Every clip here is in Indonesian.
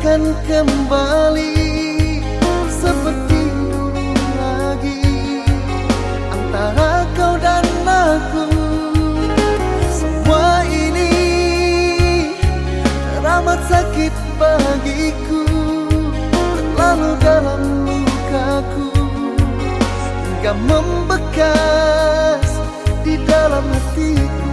akan kembali seperti dulu lagi. Antara kau dan aku semua ini teramat sakit bagiku terlalu dalam lukaku. Hingga membekas di dalam hatiku.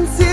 can see